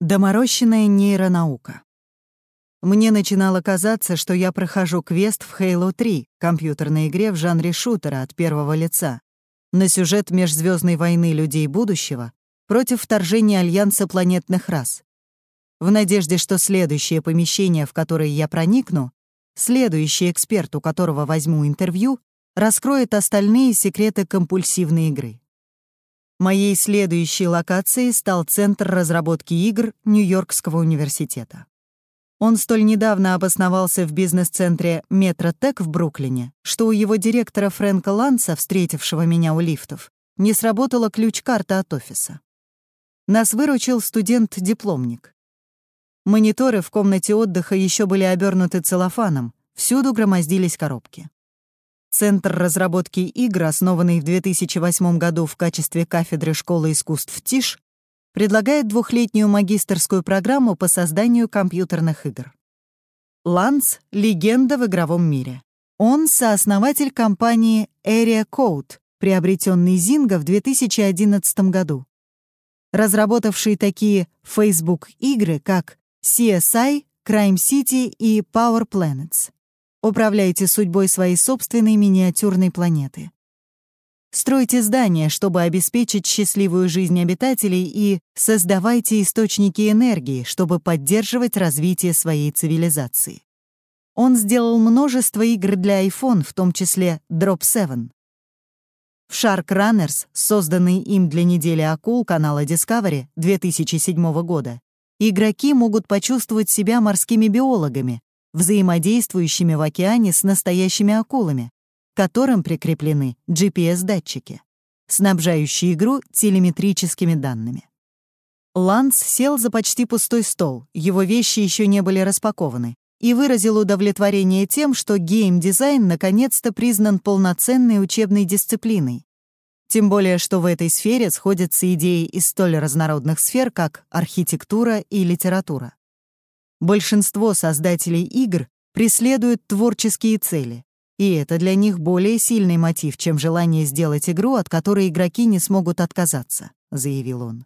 Доморощенная нейронаука. Мне начинало казаться, что я прохожу квест в Halo 3, компьютерной игре в жанре шутера от первого лица, на сюжет межзвездной войны людей будущего против вторжения Альянса планетных рас. В надежде, что следующее помещение, в которое я проникну, следующий эксперт, у которого возьму интервью, раскроет остальные секреты компульсивной игры. Моей следующей локацией стал Центр разработки игр Нью-Йоркского университета. Он столь недавно обосновался в бизнес-центре Метротек в Бруклине, что у его директора Фрэнка Ланса, встретившего меня у лифтов, не сработала ключ-карта от офиса. Нас выручил студент-дипломник. Мониторы в комнате отдыха еще были обернуты целлофаном, всюду громоздились коробки. Центр разработки игр, основанный в 2008 году в качестве кафедры школы искусств ТИШ, предлагает двухлетнюю магистерскую программу по созданию компьютерных игр. Ланс — легенда в игровом мире. Он — сооснователь компании Area Code, приобретенной Zynga в 2011 году, разработавший такие Facebook-игры, как CSI, Crime City и Power Planets. Управляйте судьбой своей собственной миниатюрной планеты. Стройте здания, чтобы обеспечить счастливую жизнь обитателей и создавайте источники энергии, чтобы поддерживать развитие своей цивилизации. Он сделал множество игр для iPhone, в том числе Drop 7. В Shark Runners, созданный им для недели акул канала Discovery 2007 года, игроки могут почувствовать себя морскими биологами, взаимодействующими в океане с настоящими акулами, к которым прикреплены GPS-датчики, снабжающие игру телеметрическими данными. Ланс сел за почти пустой стол, его вещи еще не были распакованы, и выразил удовлетворение тем, что гейм-дизайн наконец-то признан полноценной учебной дисциплиной. Тем более, что в этой сфере сходятся идеи из столь разнородных сфер, как архитектура и литература. Большинство создателей игр преследуют творческие цели, и это для них более сильный мотив, чем желание сделать игру, от которой игроки не смогут отказаться, заявил он.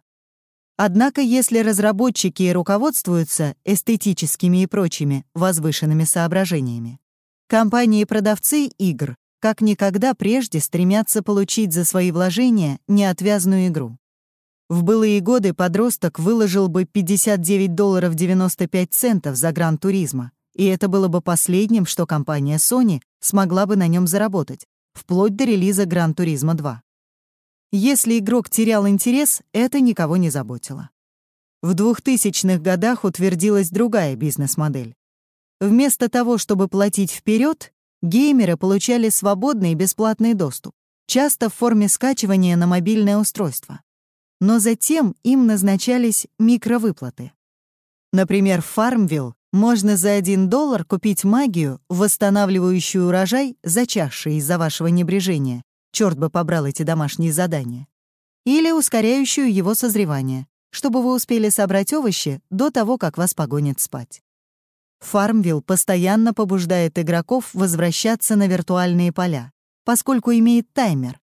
Однако, если разработчики руководствуются эстетическими и прочими возвышенными соображениями, компании-продавцы игр как никогда прежде стремятся получить за свои вложения неотвязную игру. В былые годы подросток выложил бы 59 долларов 95 центов за Гран-туризма, и это было бы последним, что компания Sony смогла бы на нем заработать, вплоть до релиза Гран-туризма 2. Если игрок терял интерес, это никого не заботило. В 2000-х годах утвердилась другая бизнес-модель. Вместо того, чтобы платить вперед, геймеры получали свободный и бесплатный доступ, часто в форме скачивания на мобильное устройство но затем им назначались микровыплаты. Например, в Фармвилл можно за 1 доллар купить магию, восстанавливающую урожай, зачахший из-за вашего небрежения. Черт бы побрал эти домашние задания. Или ускоряющую его созревание, чтобы вы успели собрать овощи до того, как вас погонят спать. Фармвилл постоянно побуждает игроков возвращаться на виртуальные поля, поскольку имеет таймер,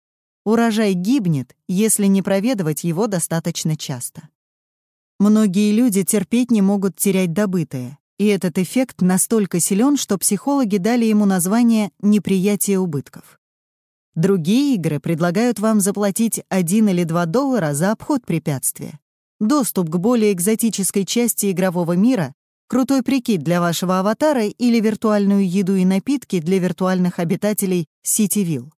Урожай гибнет, если не проведывать его достаточно часто. Многие люди терпеть не могут терять добытое, и этот эффект настолько силен, что психологи дали ему название «неприятие убытков». Другие игры предлагают вам заплатить 1 или 2 доллара за обход препятствия, доступ к более экзотической части игрового мира, крутой прикид для вашего аватара или виртуальную еду и напитки для виртуальных обитателей Ситивилл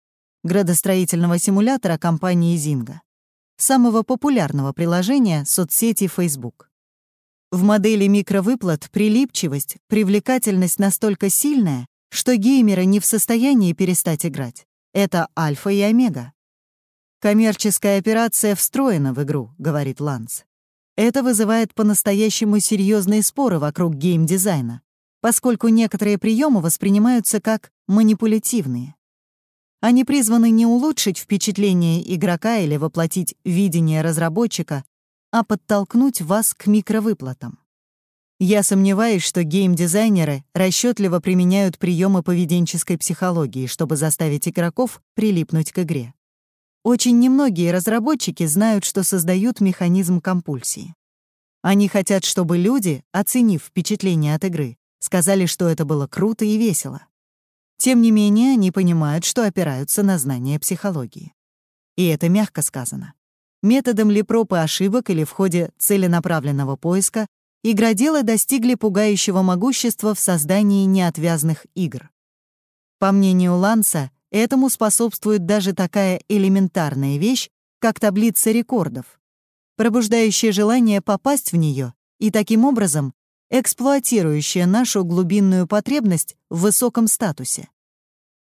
градостроительного симулятора компании Zynga, самого популярного приложения соцсети Facebook. В модели микровыплат прилипчивость, привлекательность настолько сильная, что геймеры не в состоянии перестать играть. Это альфа и омега. «Коммерческая операция встроена в игру», — говорит Ланс. Это вызывает по-настоящему серьезные споры вокруг геймдизайна, поскольку некоторые приемы воспринимаются как манипулятивные. Они призваны не улучшить впечатление игрока или воплотить видение разработчика, а подтолкнуть вас к микровыплатам. Я сомневаюсь, что геймдизайнеры расчетливо применяют приемы поведенческой психологии, чтобы заставить игроков прилипнуть к игре. Очень немногие разработчики знают, что создают механизм компульсии. Они хотят, чтобы люди, оценив впечатление от игры, сказали, что это было круто и весело. Тем не менее, они понимают, что опираются на знания психологии. И это мягко сказано. Методом ли проб и ошибок или в ходе целенаправленного поиска игроделы достигли пугающего могущества в создании неотвязных игр. По мнению Ланса, этому способствует даже такая элементарная вещь, как таблица рекордов, пробуждающая желание попасть в нее и таким образом эксплуатирующая нашу глубинную потребность в высоком статусе,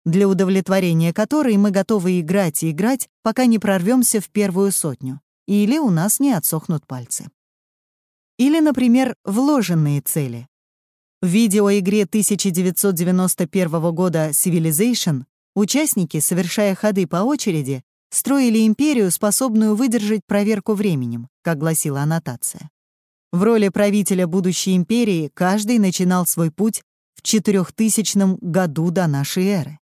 для удовлетворения которой мы готовы играть и играть, пока не прорвемся в первую сотню, или у нас не отсохнут пальцы. Или, например, вложенные цели. В видеоигре 1991 года Civilization участники, совершая ходы по очереди, строили империю, способную выдержать проверку временем, как гласила аннотация. В роли правителя будущей империи каждый начинал свой путь в 4000 году до нашей эры.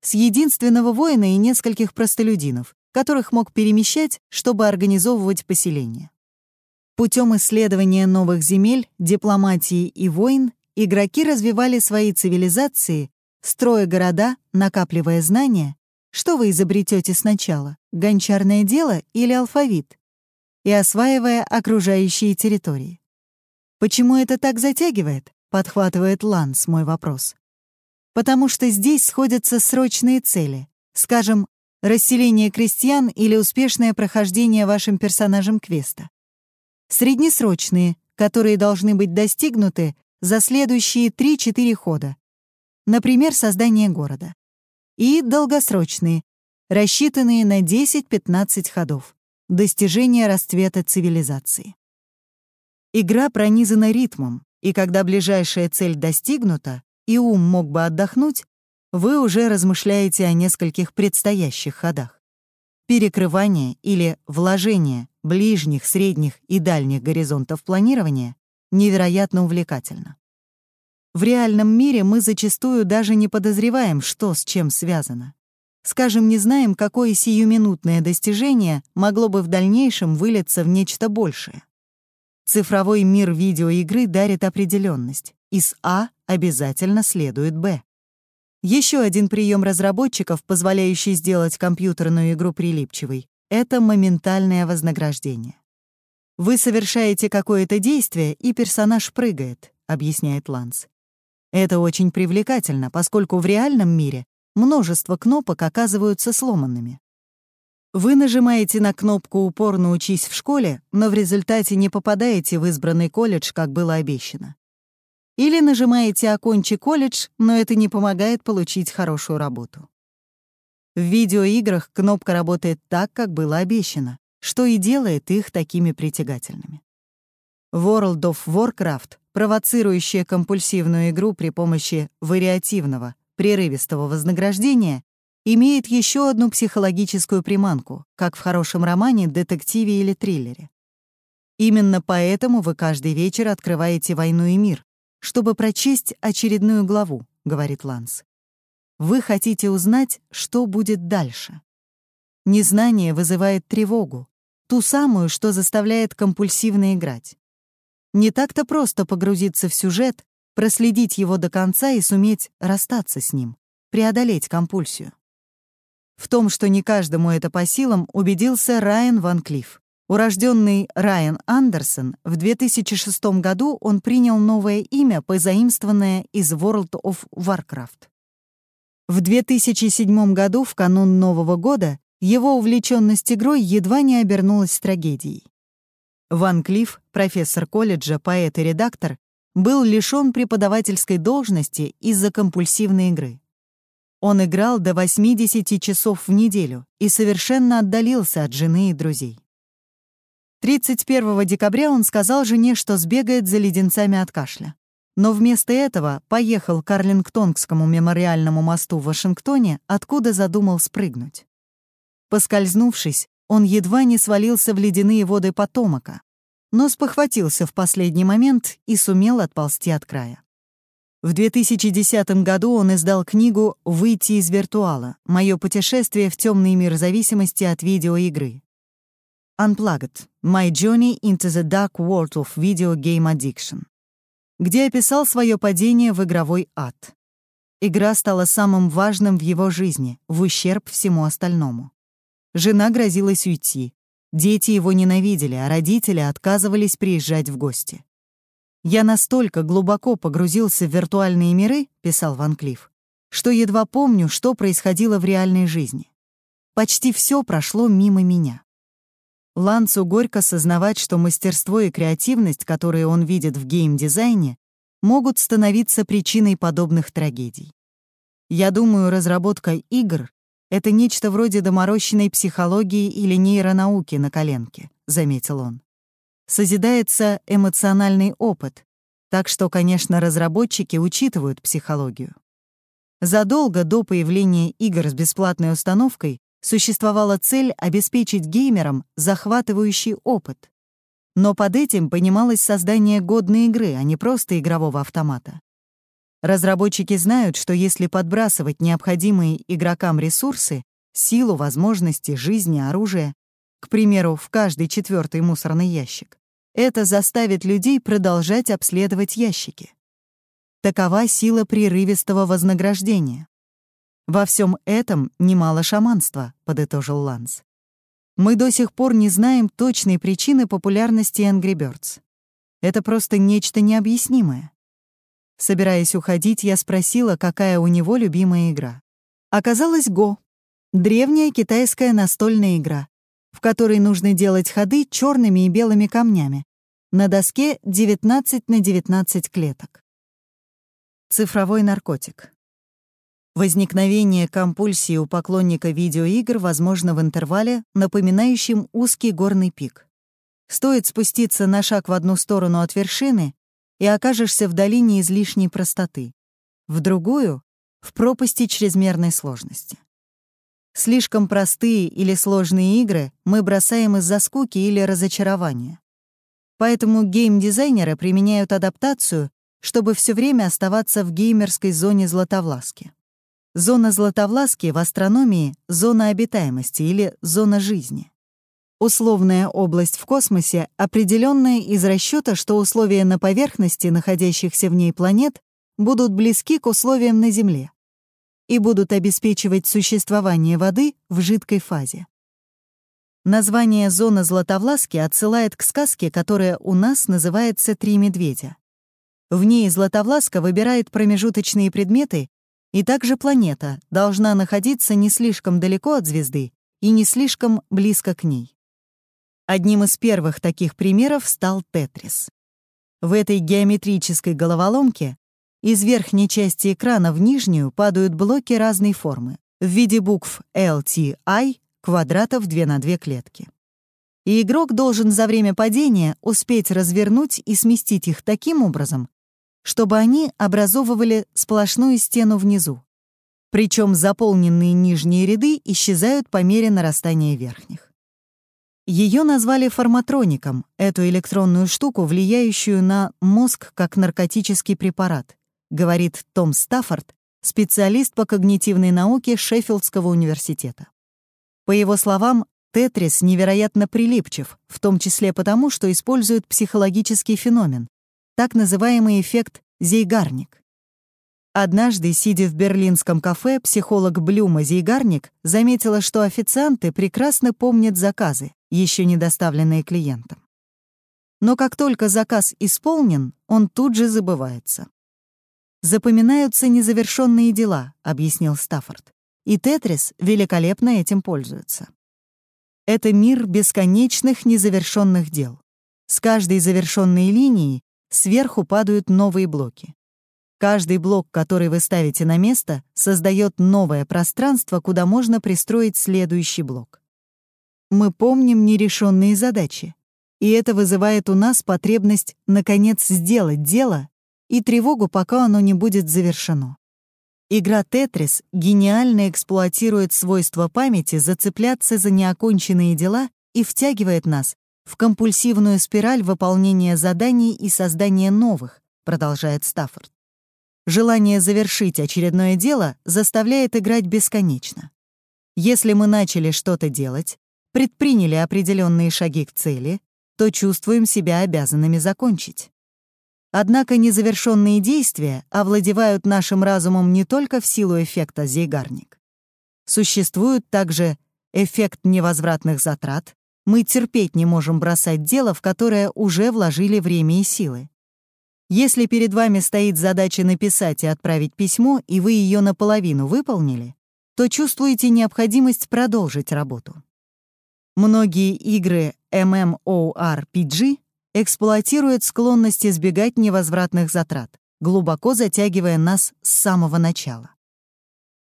С единственного воина и нескольких простолюдинов, которых мог перемещать, чтобы организовывать поселение. Путем исследования новых земель, дипломатии и войн игроки развивали свои цивилизации, строя города, накапливая знания, что вы изобретете сначала, гончарное дело или алфавит, и осваивая окружающие территории. Почему это так затягивает? Подхватывает Ланс мой вопрос. Потому что здесь сходятся срочные цели, скажем, расселение крестьян или успешное прохождение вашим персонажем квеста среднесрочные, которые должны быть достигнуты за следующие 3-4 хода, например, создание города, и долгосрочные, рассчитанные на 10-15 ходов, достижение расцвета цивилизации. Игра пронизана ритмом, и когда ближайшая цель достигнута, и ум мог бы отдохнуть, вы уже размышляете о нескольких предстоящих ходах. Перекрывание или вложение ближних, средних и дальних горизонтов планирования невероятно увлекательно. В реальном мире мы зачастую даже не подозреваем, что с чем связано. Скажем, не знаем, какое сиюминутное достижение могло бы в дальнейшем вылиться в нечто большее. Цифровой мир видеоигры дарит определенность. Из А обязательно следует Б. Еще один прием разработчиков, позволяющий сделать компьютерную игру прилипчивой, это моментальное вознаграждение. Вы совершаете какое-то действие, и персонаж прыгает, объясняет Ланс. Это очень привлекательно, поскольку в реальном мире множество кнопок оказываются сломанными. Вы нажимаете на кнопку «Упорно учись в школе», но в результате не попадаете в избранный колледж, как было обещано. Или нажимаете «Окончи колледж», но это не помогает получить хорошую работу. В видеоиграх кнопка работает так, как было обещано, что и делает их такими притягательными. World of Warcraft, провоцирующая компульсивную игру при помощи вариативного, прерывистого вознаграждения, имеет еще одну психологическую приманку, как в хорошем романе, детективе или триллере. Именно поэтому вы каждый вечер открываете «Войну и мир», чтобы прочесть очередную главу, говорит Ланс. Вы хотите узнать, что будет дальше. Незнание вызывает тревогу, ту самую, что заставляет компульсивно играть. Не так-то просто погрузиться в сюжет, проследить его до конца и суметь расстаться с ним, преодолеть компульсию. В том, что не каждому это по силам, убедился Райан Ван Клифф. Урожденный Райан Андерсон, в 2006 году он принял новое имя, позаимствованное из World of Warcraft. В 2007 году, в канун Нового года, его увлеченность игрой едва не обернулась трагедией. Ван Клифф, профессор колледжа, поэт и редактор, был лишён преподавательской должности из-за компульсивной игры. Он играл до 80 часов в неделю и совершенно отдалился от жены и друзей. 31 декабря он сказал жене, что сбегает за леденцами от кашля но вместо этого поехал к Арлингтонскому мемориальному мосту в Вашингтоне, откуда задумал спрыгнуть. Поскользнувшись, он едва не свалился в ледяные воды Потомака, но спохватился в последний момент и сумел отползти от края. В 2010 году он издал книгу «Выйти из виртуала. Мое путешествие в темный мир зависимости от видеоигры». Unplugged — My Journey into the Dark World of Video Game Addiction, где описал свое падение в игровой ад. Игра стала самым важным в его жизни, в ущерб всему остальному. Жена грозилась уйти. Дети его ненавидели, а родители отказывались приезжать в гости. «Я настолько глубоко погрузился в виртуальные миры», — писал Ван Клифф, «что едва помню, что происходило в реальной жизни. Почти все прошло мимо меня». Лансу горько сознавать, что мастерство и креативность, которые он видит в геймдизайне, могут становиться причиной подобных трагедий. Я думаю, разработка игр — это нечто вроде доморощенной психологии или нейронауки на коленке, заметил он. Созидается эмоциональный опыт, так что, конечно, разработчики учитывают психологию. Задолго до появления игр с бесплатной установкой существовала цель обеспечить геймерам захватывающий опыт. Но под этим понималось создание годной игры, а не просто игрового автомата. Разработчики знают, что если подбрасывать необходимые игрокам ресурсы, силу, возможности, жизни, оружие, к примеру, в каждый четвертый мусорный ящик, это заставит людей продолжать обследовать ящики. Такова сила прерывистого вознаграждения. «Во всем этом немало шаманства», — подытожил Ланс. «Мы до сих пор не знаем точной причины популярности Angry Birds. Это просто нечто необъяснимое». Собираясь уходить, я спросила, какая у него любимая игра. Оказалось, Го — древняя китайская настольная игра, в которой нужно делать ходы черными и белыми камнями. На доске 19 на 19 клеток. Цифровой наркотик. Возникновение компульсии у поклонника видеоигр возможно в интервале, напоминающем узкий горный пик. Стоит спуститься на шаг в одну сторону от вершины, и окажешься в долине излишней простоты, в другую — в пропасти чрезмерной сложности. Слишком простые или сложные игры мы бросаем из-за скуки или разочарования. Поэтому геймдизайнеры применяют адаптацию, чтобы все время оставаться в геймерской зоне Златовласки. Зона Златовласки в астрономии — зона обитаемости или зона жизни. Условная область в космосе, определенная из расчета, что условия на поверхности находящихся в ней планет будут близки к условиям на Земле и будут обеспечивать существование воды в жидкой фазе. Название «Зона Златовласки» отсылает к сказке, которая у нас называется «Три медведя». В ней Златовласка выбирает промежуточные предметы и также планета должна находиться не слишком далеко от звезды и не слишком близко к ней. Одним из первых таких примеров стал Тетрис. В этой геометрической головоломке из верхней части экрана в нижнюю падают блоки разной формы в виде букв LTI, квадратов 2 на 2 клетки. И игрок должен за время падения успеть развернуть и сместить их таким образом, чтобы они образовывали сплошную стену внизу. Причем заполненные нижние ряды исчезают по мере нарастания верхних. Ее назвали форматроником, эту электронную штуку, влияющую на мозг как наркотический препарат, говорит Том Стаффорд, специалист по когнитивной науке Шеффилдского университета. По его словам, Тетрис невероятно прилипчив, в том числе потому, что использует психологический феномен, так называемый эффект Зейгарник. Однажды, сидя в берлинском кафе, психолог Блюма Зейгарник заметила, что официанты прекрасно помнят заказы, еще не доставленные клиентам. Но как только заказ исполнен, он тут же забывается. «Запоминаются незавершенные дела», — объяснил Стаффорд. И Тетрис великолепно этим пользуется. Это мир бесконечных незавершенных дел. С каждой завершенной линией сверху падают новые блоки. Каждый блок, который вы ставите на место, создает новое пространство, куда можно пристроить следующий блок. Мы помним нерешенные задачи, и это вызывает у нас потребность, наконец, сделать дело и тревогу, пока оно не будет завершено. Игра «Тетрис» гениально эксплуатирует свойства памяти зацепляться за неоконченные дела и втягивает нас в компульсивную спираль выполнения заданий и создания новых, продолжает Стаффорд. Желание завершить очередное дело заставляет играть бесконечно. Если мы начали что-то делать, предприняли определенные шаги к цели, то чувствуем себя обязанными закончить. Однако незавершенные действия овладевают нашим разумом не только в силу эффекта Зейгарник. Существует также эффект невозвратных затрат. Мы терпеть не можем бросать дело, в которое уже вложили время и силы. Если перед вами стоит задача написать и отправить письмо, и вы ее наполовину выполнили, то чувствуете необходимость продолжить работу. Многие игры MMORPG эксплуатируют склонность избегать невозвратных затрат, глубоко затягивая нас с самого начала.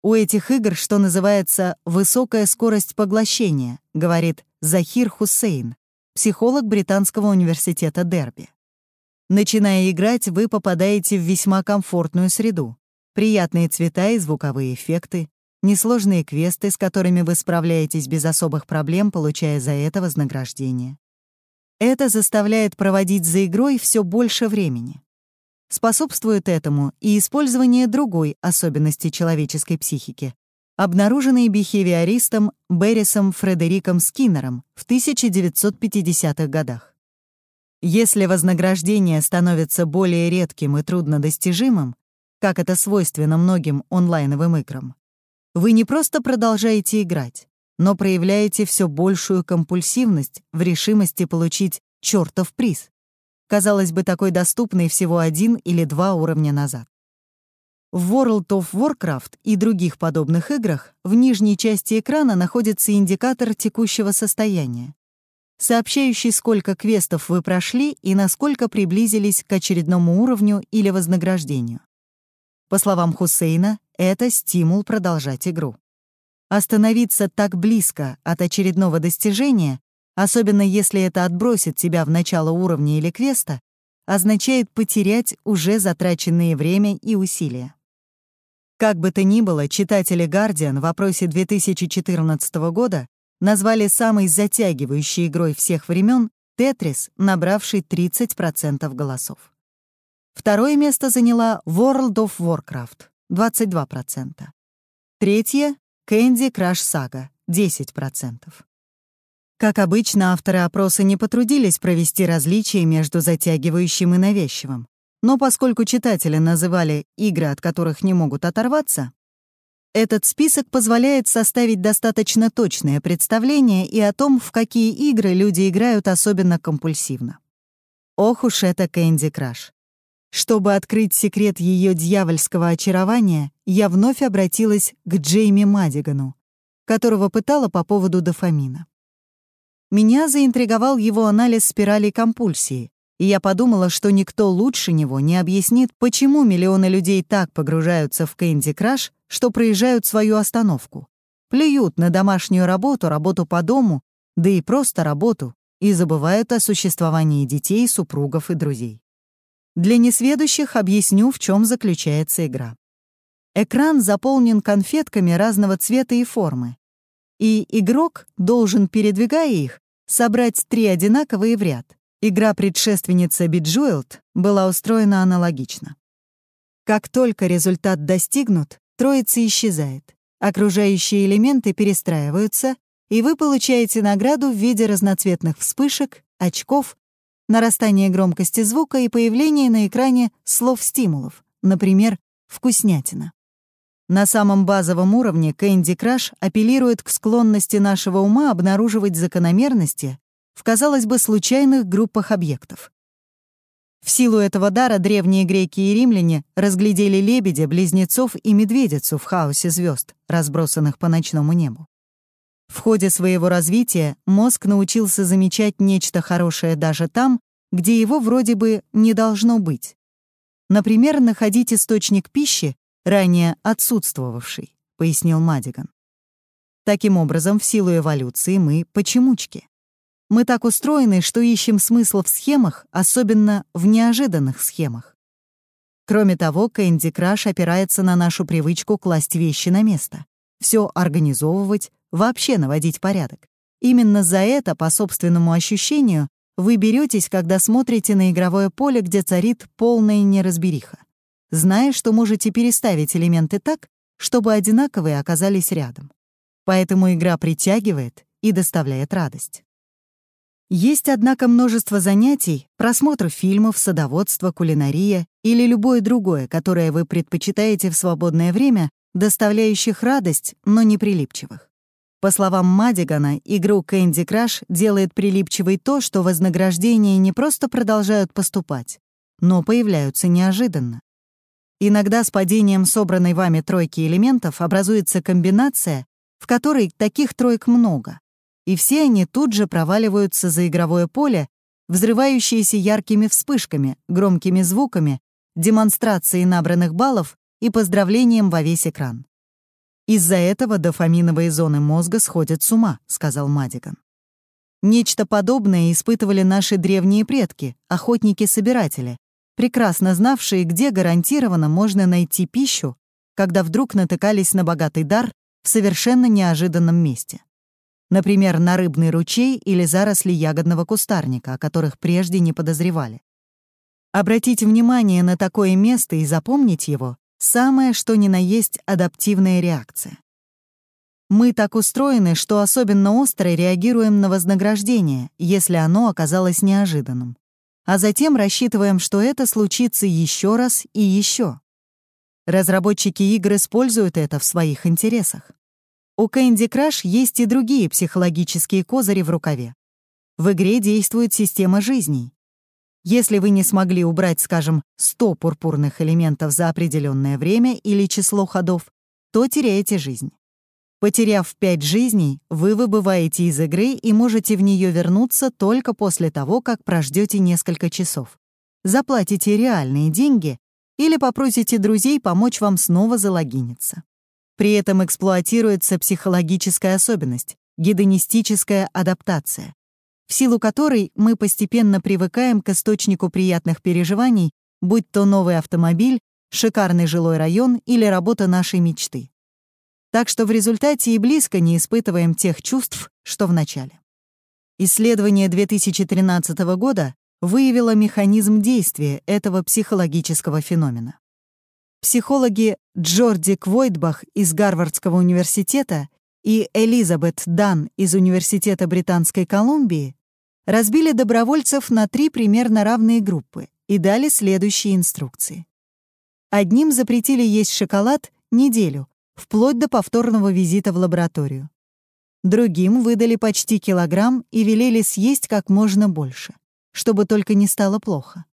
У этих игр, что называется, высокая скорость поглощения, говорит Захир Хусейн, психолог Британского университета Дерби. Начиная играть, вы попадаете в весьма комфортную среду. Приятные цвета и звуковые эффекты, несложные квесты, с которыми вы справляетесь без особых проблем, получая за это вознаграждение. Это заставляет проводить за игрой все больше времени. Способствует этому и использование другой особенности человеческой психики, обнаруженной бихевиористом Беррисом Фредериком Скиннером в 1950-х годах. Если вознаграждение становится более редким и труднодостижимым, как это свойственно многим онлайновым играм, вы не просто продолжаете играть, но проявляете все большую компульсивность в решимости получить чертов приз. Казалось бы, такой доступный всего один или два уровня назад. В World of Warcraft и других подобных играх в нижней части экрана находится индикатор текущего состояния, сообщающий, сколько квестов вы прошли и насколько приблизились к очередному уровню или вознаграждению. По словам Хусейна, это стимул продолжать игру. Остановиться так близко от очередного достижения, особенно если это отбросит тебя в начало уровня или квеста, означает потерять уже затраченные время и усилия. Как бы то ни было, читатели Guardian в опросе 2014 года назвали самой затягивающей игрой всех времен «Тетрис», набравший 30% голосов. Второе место заняла World of Warcraft — 22%. Третье — Candy Crush Saga — 10%. Как обычно, авторы опроса не потрудились провести различия между затягивающим и навязчивым. Но поскольку читатели называли игры, от которых не могут оторваться, этот список позволяет составить достаточно точное представление и о том, в какие игры люди играют особенно компульсивно. Ох уж это Кэнди Краш. Чтобы открыть секрет ее дьявольского очарования, я вновь обратилась к Джейми Мадигану, которого пытала по поводу дофамина. Меня заинтриговал его анализ спирали компульсии, и я подумала, что никто лучше него не объяснит, почему миллионы людей так погружаются в Кэнди Краш, что проезжают свою остановку, плюют на домашнюю работу, работу по дому, да и просто работу, и забывают о существовании детей, супругов и друзей. Для несведущих объясню, в чем заключается игра. Экран заполнен конфетками разного цвета и формы, и игрок должен, передвигая их, собрать три одинаковые в ряд. Игра предшественница Bejeweled была устроена аналогично. Как только результат достигнут, троица исчезает. Окружающие элементы перестраиваются, и вы получаете награду в виде разноцветных вспышек, очков, нарастания громкости звука и появления на экране слов-стимулов, например, «вкуснятина». На самом базовом уровне Candy Crush апеллирует к склонности нашего ума обнаруживать закономерности в, казалось бы, случайных группах объектов. В силу этого дара древние греки и римляне разглядели лебедя, близнецов и медведицу в хаосе звезд, разбросанных по ночному небу. В ходе своего развития мозг научился замечать нечто хорошее даже там, где его вроде бы не должно быть. Например, находить источник пищи, ранее отсутствовавший, пояснил Мадиган. Таким образом, в силу эволюции мы почемучки. Мы так устроены, что ищем смысл в схемах, особенно в неожиданных схемах. Кроме того, Кэнди Краш опирается на нашу привычку класть вещи на место, все организовывать, вообще наводить порядок. Именно за это, по собственному ощущению, вы беретесь, когда смотрите на игровое поле, где царит полная неразбериха, зная, что можете переставить элементы так, чтобы одинаковые оказались рядом. Поэтому игра притягивает и доставляет радость. Есть, однако, множество занятий, просмотр фильмов, садоводство, кулинария или любое другое, которое вы предпочитаете в свободное время, доставляющих радость, но не прилипчивых. По словам Мадигана, игру Candy Crush делает прилипчивой то, что вознаграждения не просто продолжают поступать, но появляются неожиданно. Иногда с падением собранной вами тройки элементов образуется комбинация, в которой таких троек много, и все они тут же проваливаются за игровое поле, взрывающиеся яркими вспышками, громкими звуками, демонстрацией набранных баллов и поздравлением во весь экран. «Из-за этого дофаминовые зоны мозга сходят с ума», — сказал Мадиган. Нечто подобное испытывали наши древние предки, охотники-собиратели, прекрасно знавшие, где гарантированно можно найти пищу, когда вдруг натыкались на богатый дар в совершенно неожиданном месте. Например, на рыбный ручей или заросли ягодного кустарника, о которых прежде не подозревали. Обратить внимание на такое место и запомнить его Самое, что ни на есть, адаптивная реакция. Мы так устроены, что особенно остро реагируем на вознаграждение, если оно оказалось неожиданным. А затем рассчитываем, что это случится еще раз и еще. Разработчики игр используют это в своих интересах. У Candy Crush есть и другие психологические козыри в рукаве. В игре действует система жизней. Если вы не смогли убрать, скажем, 100 пурпурных элементов за определенное время или число ходов, то теряете жизнь. Потеряв 5 жизней, вы выбываете из игры и можете в нее вернуться только после того, как прождете несколько часов. Заплатите реальные деньги или попросите друзей помочь вам снова залогиниться. При этом эксплуатируется психологическая особенность — гедонистическая адаптация в силу которой мы постепенно привыкаем к источнику приятных переживаний, будь то новый автомобиль, шикарный жилой район или работа нашей мечты. Так что в результате и близко не испытываем тех чувств, что в начале. Исследование 2013 года выявило механизм действия этого психологического феномена. Психологи Джорди Квойтбах из Гарвардского университета и Элизабет Дан из Университета Британской Колумбии разбили добровольцев на три примерно равные группы и дали следующие инструкции. Одним запретили есть шоколад неделю, вплоть до повторного визита в лабораторию. Другим выдали почти килограмм и велели съесть как можно больше, чтобы только не стало плохо.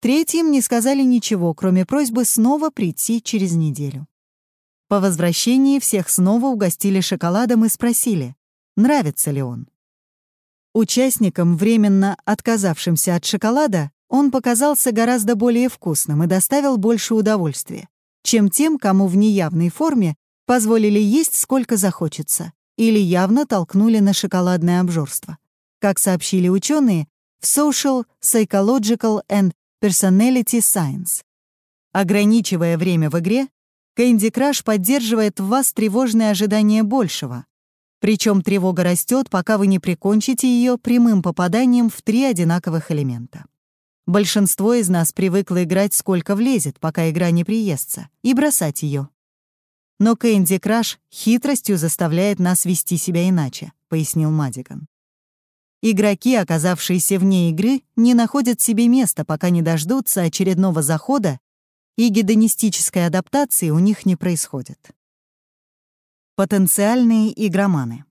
Третьим не сказали ничего, кроме просьбы снова прийти через неделю. По возвращении всех снова угостили шоколадом и спросили, нравится ли он. Участникам, временно отказавшимся от шоколада, он показался гораздо более вкусным и доставил больше удовольствия, чем тем, кому в неявной форме позволили есть сколько захочется или явно толкнули на шоколадное обжорство. Как сообщили ученые в Social, Psychological and Personality Science. Ограничивая время в игре, Кэнди Краш поддерживает в вас тревожное ожидание большего. Причем тревога растет, пока вы не прикончите ее прямым попаданием в три одинаковых элемента. Большинство из нас привыкло играть сколько влезет, пока игра не приестся, и бросать ее. Но Кэнди Краш хитростью заставляет нас вести себя иначе, пояснил Мадиган. Игроки, оказавшиеся вне игры, не находят себе места, пока не дождутся очередного захода и гедонистической адаптации у них не происходит. Потенциальные игроманы.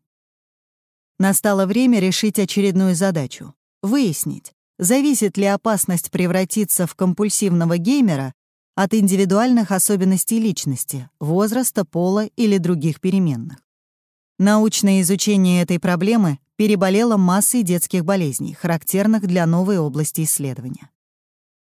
Настало время решить очередную задачу — выяснить, зависит ли опасность превратиться в компульсивного геймера от индивидуальных особенностей личности, возраста, пола или других переменных. Научное изучение этой проблемы переболело массой детских болезней, характерных для новой области исследования.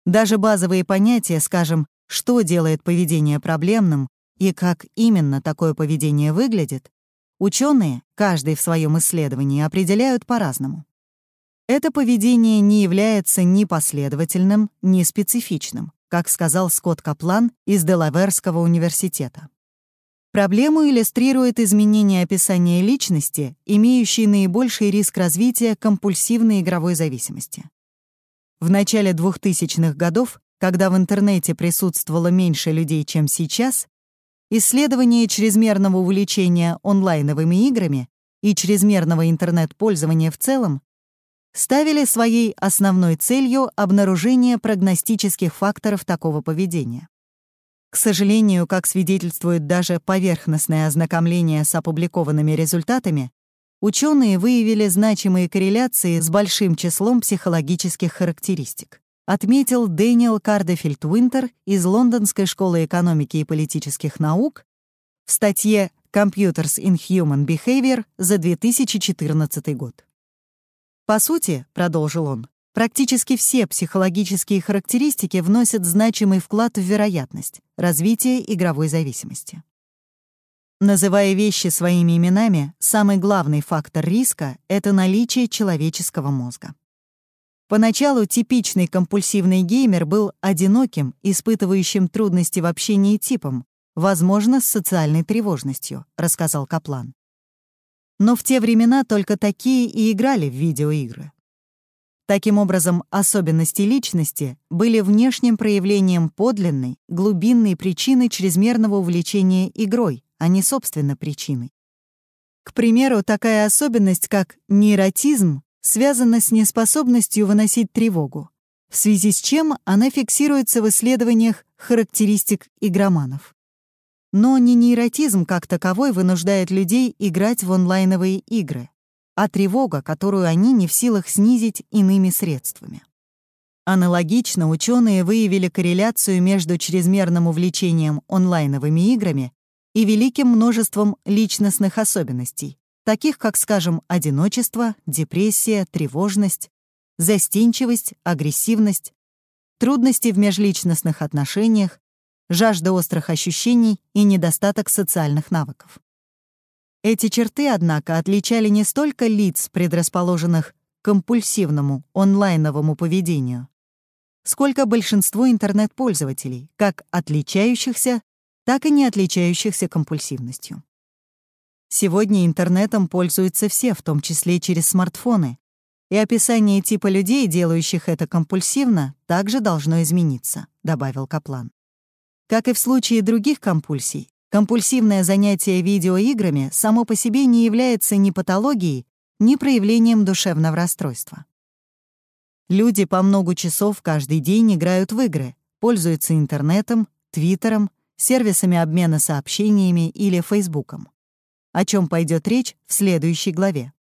Даже базовые понятия, скажем, что делает поведение проблемным и как именно такое поведение выглядит, ученые, каждый в своем исследовании, определяют по-разному. Это поведение не является ни последовательным, ни специфичным, как сказал Скотт Каплан из Делаверского университета. Проблему иллюстрирует изменение описания личности, имеющей наибольший риск развития компульсивной игровой зависимости. В начале 2000-х годов когда в интернете присутствовало меньше людей, чем сейчас, исследование чрезмерного увлечения онлайновыми играми и чрезмерного интернет-пользования в целом ставили своей основной целью обнаружение прогностических факторов такого поведения. К сожалению, как свидетельствует даже поверхностное ознакомление с опубликованными результатами, ученые выявили значимые корреляции с большим числом психологических характеристик, отметил Дэниел Кардефильд Уинтер из Лондонской школы экономики и политических наук в статье «Computers in Human Behavior» за 2014 год. По сути, продолжил он, практически все психологические характеристики вносят значимый вклад в вероятность развития игровой зависимости. Называя вещи своими именами, самый главный фактор риска — это наличие человеческого мозга. Поначалу типичный компульсивный геймер был одиноким, испытывающим трудности в общении типом, возможно, с социальной тревожностью, рассказал Каплан. Но в те времена только такие и играли в видеоигры. Таким образом, особенности личности были внешним проявлением подлинной, глубинной причины чрезмерного увлечения игрой, а не собственно причиной. К примеру, такая особенность, как нейротизм, связана с неспособностью выносить тревогу, в связи с чем она фиксируется в исследованиях характеристик игроманов. Но не нейротизм как таковой вынуждает людей играть в онлайновые игры, а тревога, которую они не в силах снизить иными средствами. Аналогично ученые выявили корреляцию между чрезмерным увлечением онлайновыми играми и великим множеством личностных особенностей, таких как, скажем, одиночество, депрессия, тревожность, застенчивость, агрессивность, трудности в межличностных отношениях, жажда острых ощущений и недостаток социальных навыков. Эти черты, однако, отличали не столько лиц, предрасположенных к компульсивному онлайновому поведению, сколько большинство интернет-пользователей, как отличающихся, так и не отличающихся компульсивностью. Сегодня интернетом пользуются все, в том числе через смартфоны, и описание типа людей, делающих это компульсивно, также должно измениться, добавил Каплан. Как и в случае других компульсий, компульсивное занятие видеоиграми само по себе не является ни патологией, ни проявлением душевного расстройства. Люди по много часов каждый день играют в игры, пользуются интернетом, твиттером, сервисами обмена сообщениями или фейсбуком. О чем пойдет речь в следующей главе.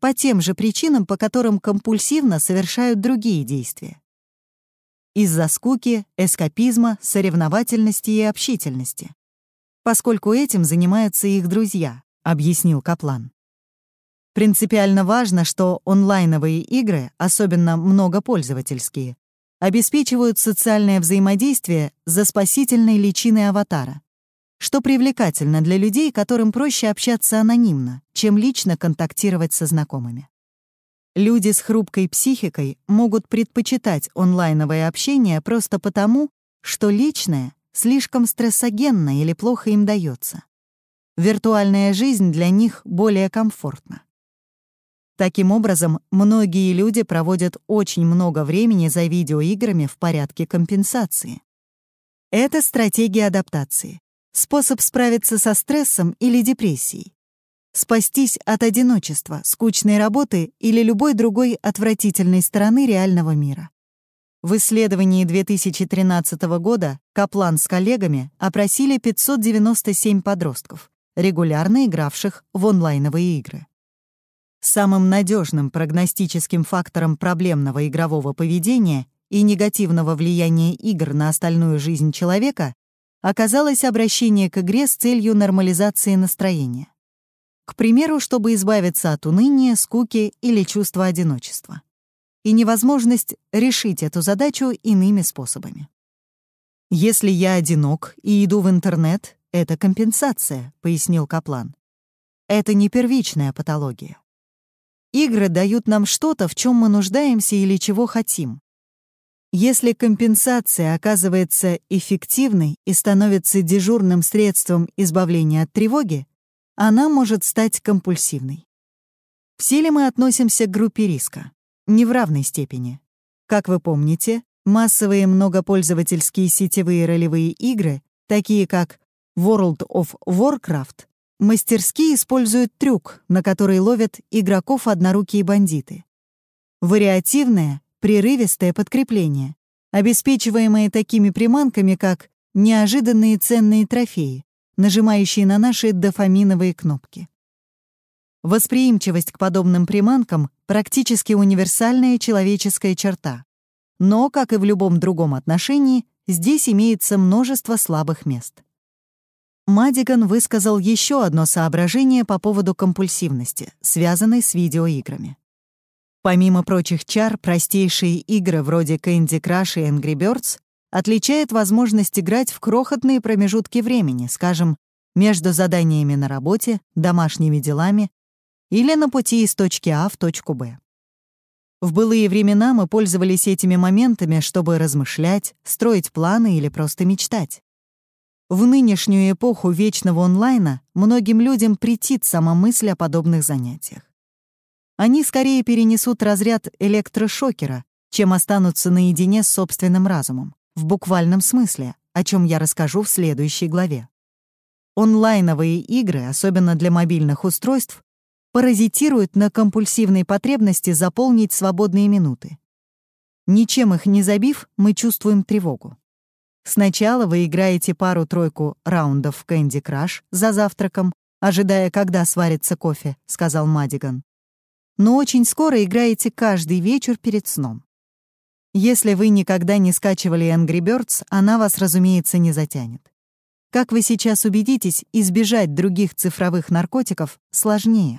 По тем же причинам, по которым компульсивно совершают другие действия из-за скуки, эскапизма, соревновательности и общительности. Поскольку этим занимаются их друзья, объяснил Каплан. Принципиально важно, что онлайновые игры, особенно многопользовательские, обеспечивают социальное взаимодействие за спасительной личиной аватара, что привлекательно для людей, которым проще общаться анонимно, чем лично контактировать со знакомыми. Люди с хрупкой психикой могут предпочитать онлайновое общение просто потому, что личное слишком стрессогенно или плохо им дается. Виртуальная жизнь для них более комфортна. Таким образом, многие люди проводят очень много времени за видеоиграми в порядке компенсации. Это стратегия адаптации, способ справиться со стрессом или депрессией, спастись от одиночества, скучной работы или любой другой отвратительной стороны реального мира. В исследовании 2013 года Каплан с коллегами опросили 597 подростков, регулярно игравших в онлайновые игры. Самым надежным прогностическим фактором проблемного игрового поведения и негативного влияния игр на остальную жизнь человека оказалось обращение к игре с целью нормализации настроения. К примеру, чтобы избавиться от уныния, скуки или чувства одиночества. И невозможность решить эту задачу иными способами. «Если я одинок и иду в интернет, это компенсация», — пояснил Каплан. «Это не первичная патология. Игры дают нам что-то, в чем мы нуждаемся или чего хотим. Если компенсация оказывается эффективной и становится дежурным средством избавления от тревоги, она может стать компульсивной. Все ли мы относимся к группе риска? Не в равной степени. Как вы помните, массовые многопользовательские сетевые ролевые игры, такие как World of Warcraft, мастерски используют трюк, на который ловят игроков однорукие бандиты. Вариативное, прерывистое подкрепление, обеспечиваемое такими приманками, как неожиданные ценные трофеи, нажимающие на наши дофаминовые кнопки. Восприимчивость к подобным приманкам — практически универсальная человеческая черта. Но, как и в любом другом отношении, здесь имеется множество слабых мест. Мадиган высказал еще одно соображение по поводу компульсивности, связанной с видеоиграми. Помимо прочих чар, простейшие игры вроде Candy Crush и Angry Birds отличает возможность играть в крохотные промежутки времени, скажем, между заданиями на работе, домашними делами или на пути из точки А в точку Б. В былые времена мы пользовались этими моментами, чтобы размышлять, строить планы или просто мечтать. В нынешнюю эпоху вечного онлайна многим людям претит сама мысль о подобных занятиях. Они скорее перенесут разряд электрошокера, чем останутся наедине с собственным разумом, в буквальном смысле, о чем я расскажу в следующей главе. Онлайновые игры, особенно для мобильных устройств, паразитируют на компульсивной потребности заполнить свободные минуты. Ничем их не забив, мы чувствуем тревогу. Сначала вы играете пару-тройку раундов в Candy Crush за завтраком, ожидая, когда сварится кофе, сказал Мадиган. Но очень скоро играете каждый вечер перед сном. Если вы никогда не скачивали Angry Birds, она вас, разумеется, не затянет. Как вы сейчас убедитесь, избежать других цифровых наркотиков сложнее.